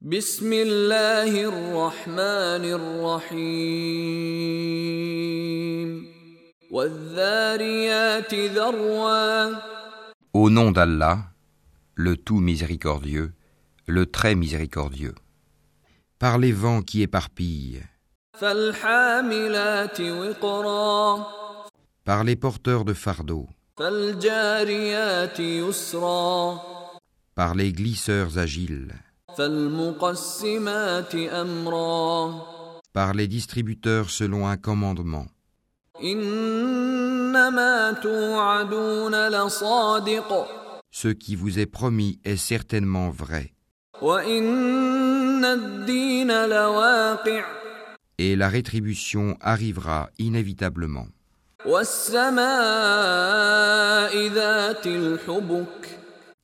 بسم الله الرحمن الرحيم والذاريات ذروا Au nom d'Allah, le tout miséricordieux, le très miséricordieux. Par les vents qui éparpillent, فالحاملات وقرا par les porteurs de fardeaux, فالجاريات يسرا par les glisseurs agiles, فالمقسمات امرا par les distributeurs selon un commandement. Ce qui vous est promis est certainement vrai. Et la rétribution arrivera inévitablement.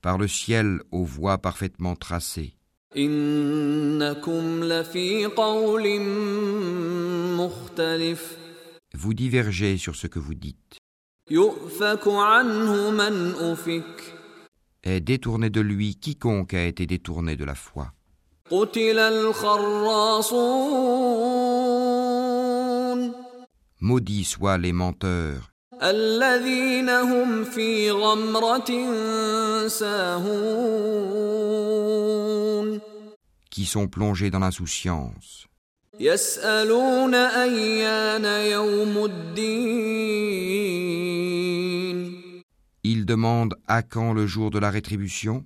Par le ciel aux voies parfaitement tracées. Vous divergez sur ce que vous dites. Est détourné de lui quiconque a été détourné de la foi. Maudits soient les menteurs الذين هم في غمرة ساهون qui sont plongés dans l'insouciance, يسألون أيان يوم الدين Ils demandent à quand le jour de la rétribution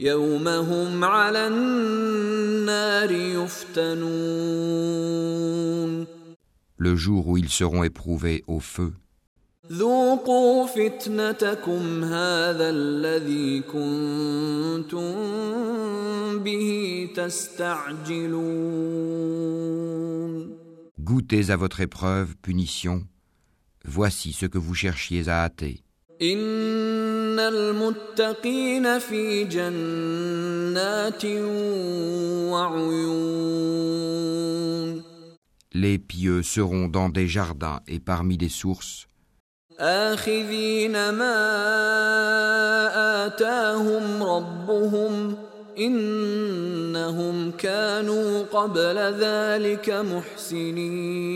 يوم هم على النار يفتنون Le jour où ils seront éprouvés au feu. ذوقوا فتنتكم هذا الذي كنتم به تستعجلون Goûtez à votre épreuve, punition. Voici ce que vous cherchiez à hâter. إن المتقين في جنات وعيون Les pieux seront dans des jardins et parmi des sources, آخذين ما آتاهم ربهم إنهم كانوا قبل ذلك محسنين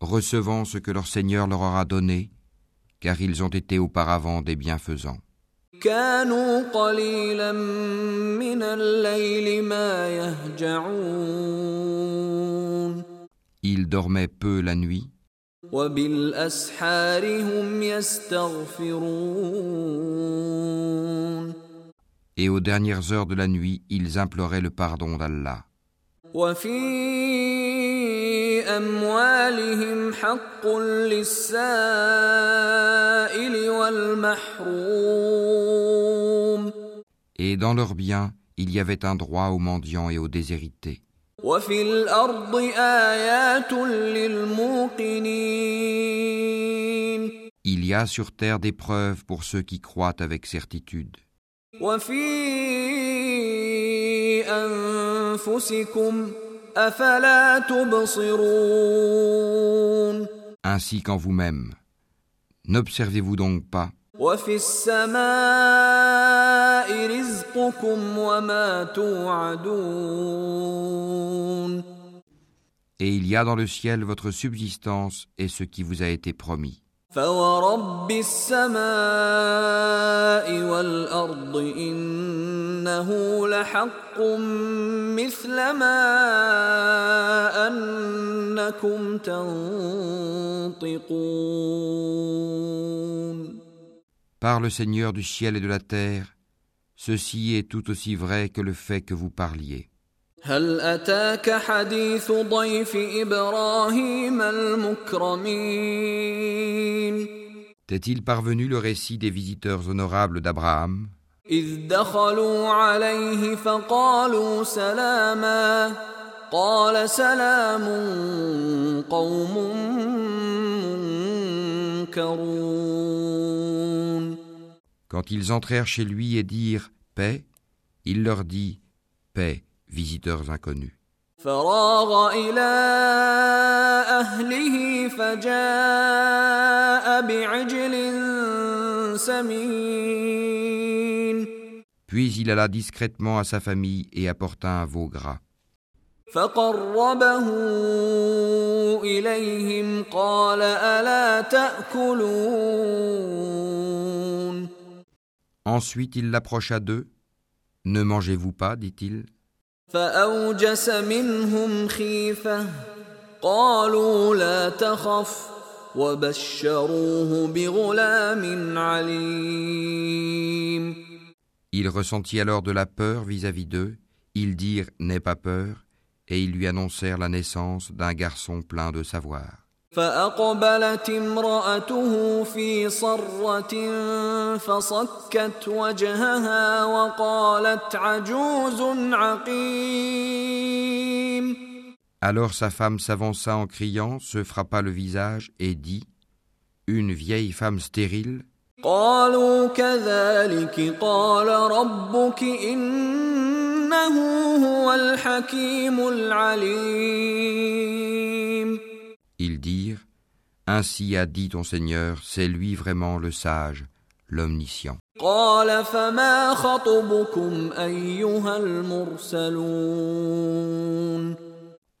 recevant ce que leur Seigneur leur aura donné, car ils ont été auparavant des bienfaisants. كانوا قليلا من الليل ما يهجعون Ils dormaient peu la nuit, وبالأسحار هم يستغفرون et aux dernières heures de la nuit, ils imploraient le pardon d'Allah. Et dans leurs biens, il y avait un droit aux mendiants et aux déshérités. وفي الأرض آيات للموقنين Il y a sur terre des preuves pour ceux qui croient avec certitude. وفي أنفسكم أفلا تبصرون ainsi qu'en vous-même. N'observez-vous donc pas وفي السماء رزقكم وما توعدون Et il y a dans le ciel votre subsistance et ce qui vous a été promis. فورب السماء والأرض إنه لحق مثل ما أنكم تنطقون Par le Seigneur du ciel et de la terre, ceci est tout aussi vrai que le fait que vous parliez. هل أتاك حديث ضيف إبراهيم المكرمين T'est-il parvenu le récit des visiteurs honorables d'Abraham إذ دخلوا عليه فقالوا سلاما قال سلام قوم منكرون Quand ils entrèrent chez lui et dirent Paix, il leur dit Paix, visiteurs inconnus. فراغ إلى أهله فجاء بعجل سمين Puis il alla discrètement à sa famille et apporta un veau gras. فقربه إليهم قال ألا تأكلون Ensuite il l'approcha d'eux. Ne mangez-vous pas, dit-il. Il ressentit alors de la peur vis-à-vis d'eux. Ils dirent N'aie pas peur, et ils lui annoncèrent la naissance d'un garçon plein de savoir. فأقبلت امرأته في صرة فصكت وجهها وقالت عجوز عقيم Alors sa femme s'avança en criant, se frappa le visage et dit Une vieille femme stérile. قالوا كذلك قال ربك إنه هو الحكيم العليم Ainsi a dit ton Seigneur, c'est lui vraiment le sage, l'omniscient.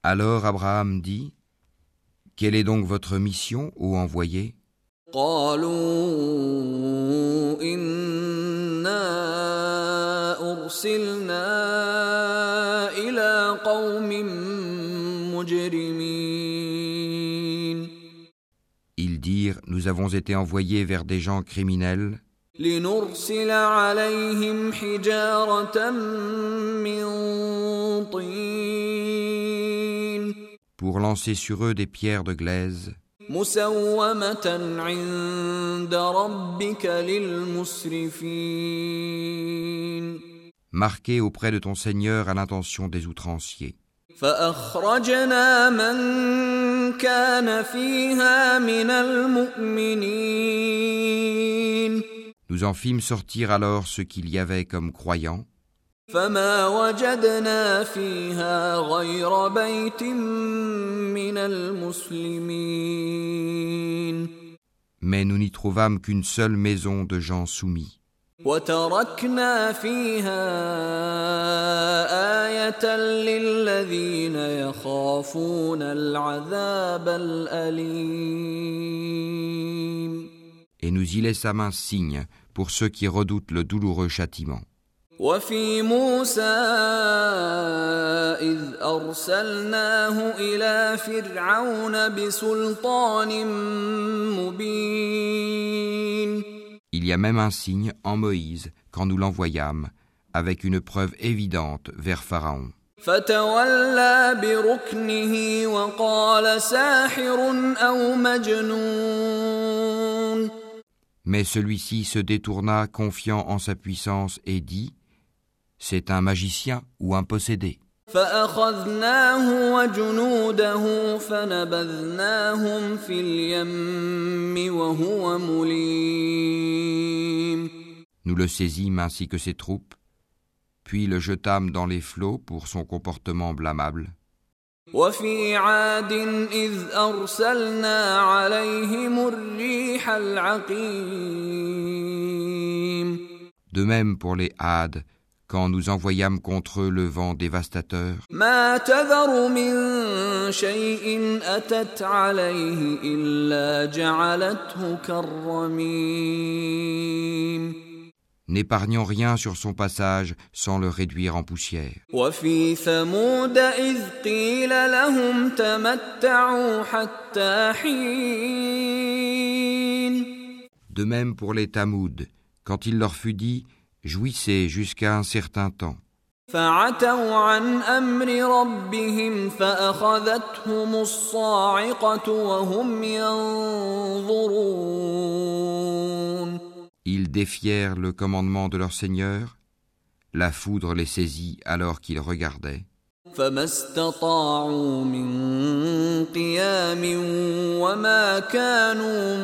Alors Abraham dit, Quelle est donc votre mission, ô envoyé? dirent Nous avons été envoyés vers des gens criminels pour lancer sur eux des pierres de glaise. Marqué auprès de ton Seigneur à l'intention des outranciers. فأخرجنا من كان فيها من المؤمنين Nous en fîmes sortir alors ce qu'il y avait comme croyants, فما وجدنا فيها غير بيت من المسلمين mais nous n'y trouvâmes qu'une seule maison de gens soumis. وتركنا فيها آية للذين يخافون العذاب الأليم Et nous y laissâmes un signe pour ceux qui redoutent le douloureux châtiment. وفي موسى إذ أرسلناه إلى فرعون بسلطان مبين Il y a même un signe en Moïse quand nous l'envoyâmes, avec une preuve évidente vers Pharaon. فتولى بركنه وقال ساحر أو مجنون Mais celui-ci se détourna confiant en sa puissance et dit C'est un magicien ou un possédé. فأخذناه وجنوده فنبذناهم في اليم وهو مليم Nous le saisîmes ainsi que ses troupes, puis le jetâmes dans les flots pour son comportement blâmable. وفي عاد إذ أرسلنا عليهم الريح العقيم De même pour les Hades, quand nous envoyâmes contre eux le vent dévastateur, ما تذر من شيء أتت عليه إلا جعلته كالرميم n'épargnant rien sur son passage sans le réduire en poussière. وفي ثمود إذ قيل لهم تمتعوا حتى حين De même pour les Tamouds, quand il leur fut dit Jouissez jusqu'à un certain temps. فعتوا عن أمر ربهم فأخذتهم الصاعقة وهم ينظرون Ils défièrent le commandement de leur Seigneur, la foudre les saisit alors qu'ils regardaient. فما استطاعوا من قيام وما كانوا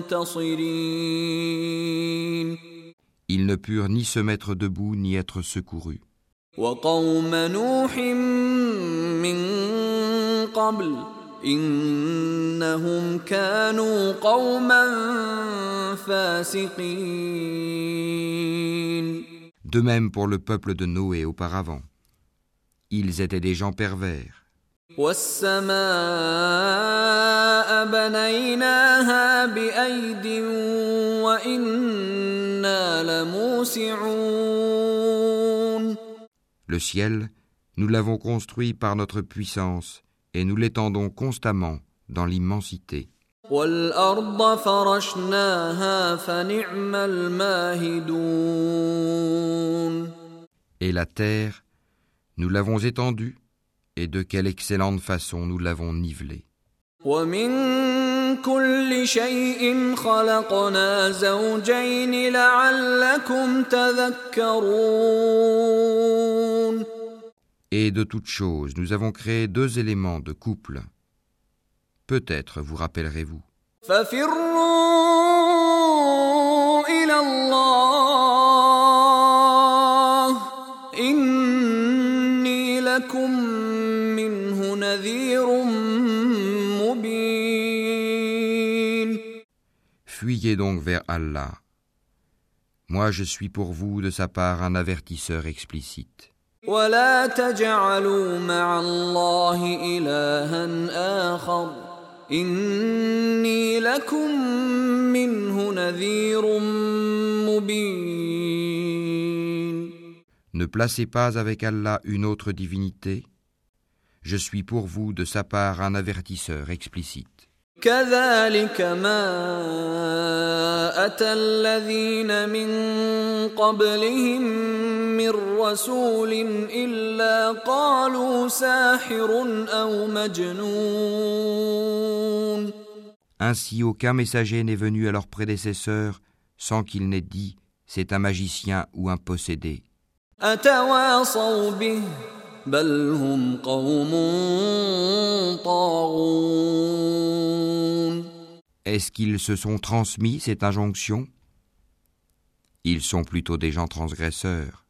منتصرين Ils ne purent ni se mettre debout ni être secourus. وقوم نوح من قبل إنهم كانوا قوما فاسقين De même pour le peuple de Noé auparavant. Ils étaient des gens pervers. والسماء بنيناها بأيد وإنا لموسعون Le ciel, nous l'avons construit par notre puissance et nous l'étendons constamment dans l'immensité. Et la terre, nous l'avons étendue, et de quelle excellente façon nous l'avons nivelée. Et de toutes choses, nous avons créé deux éléments de couple. Peut-être vous rappellerez-vous. Fuyez donc vers Allah. Moi je suis pour vous de sa part un avertisseur explicite. ولا تجعلوا مع الله إلها آخر إني لكم منه نذير مبين Ne placez pas avec Allah une autre divinité. Je suis pour vous de sa part un avertisseur explicite. كذلك ما أتى الذين من قبلهم من رسول إلا قالوا ساحر أو مجنون Ainsi aucun messager n'est venu à leurs prédécesseurs sans qu'il n'ait dit c'est un magicien ou un possédé. أتواصوا به بل هم قوم طاغون Est-ce qu'ils se sont transmis cette injonction? Ils sont plutôt des gens transgresseurs.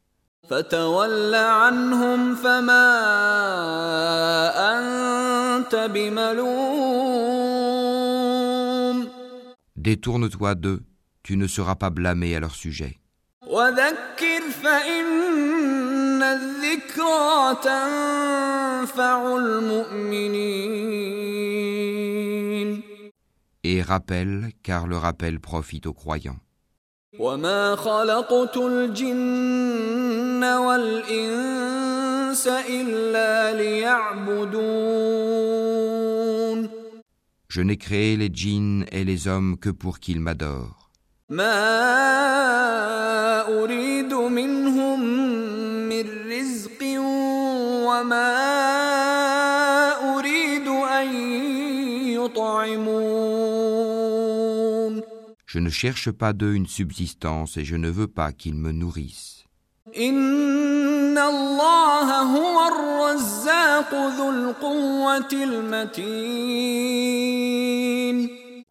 Détourne-toi d'eux, tu ne seras pas blâmé à leur sujet Et rappelle, car le rappel profite aux croyants. وما خلقت الجن والإنس إلا ليعبدون Je n'ai créé les djinns et les hommes que pour qu'ils m'adorent. ما أريد منهم من رزق وما أريد أن يطعمون Je ne cherche pas d'eux une subsistance et je ne veux pas qu'ils me nourrissent. إن الله هو الرزاق ذو القوة المتين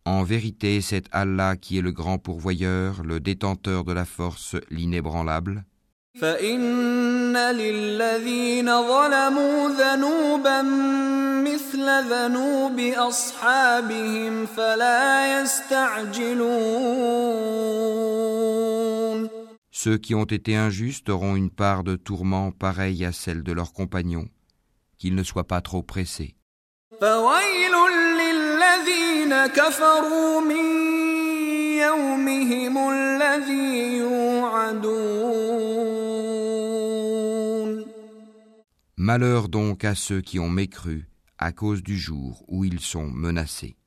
En vérité, c'est Allah qui est le grand pourvoyeur, le détenteur de la force, l'inébranlable. فإن للذين ظلموا ذنوبا مثل ذنوب أصحابهم فلا يستعجلون Ceux qui ont été injustes auront une part de tourment pareille à celle de leurs compagnons, qu'ils ne soient pas trop pressés. فويل للذين كفروا من يومهم الذي يوعدون Malheur donc à ceux qui ont mécru à cause du jour où ils sont menacés.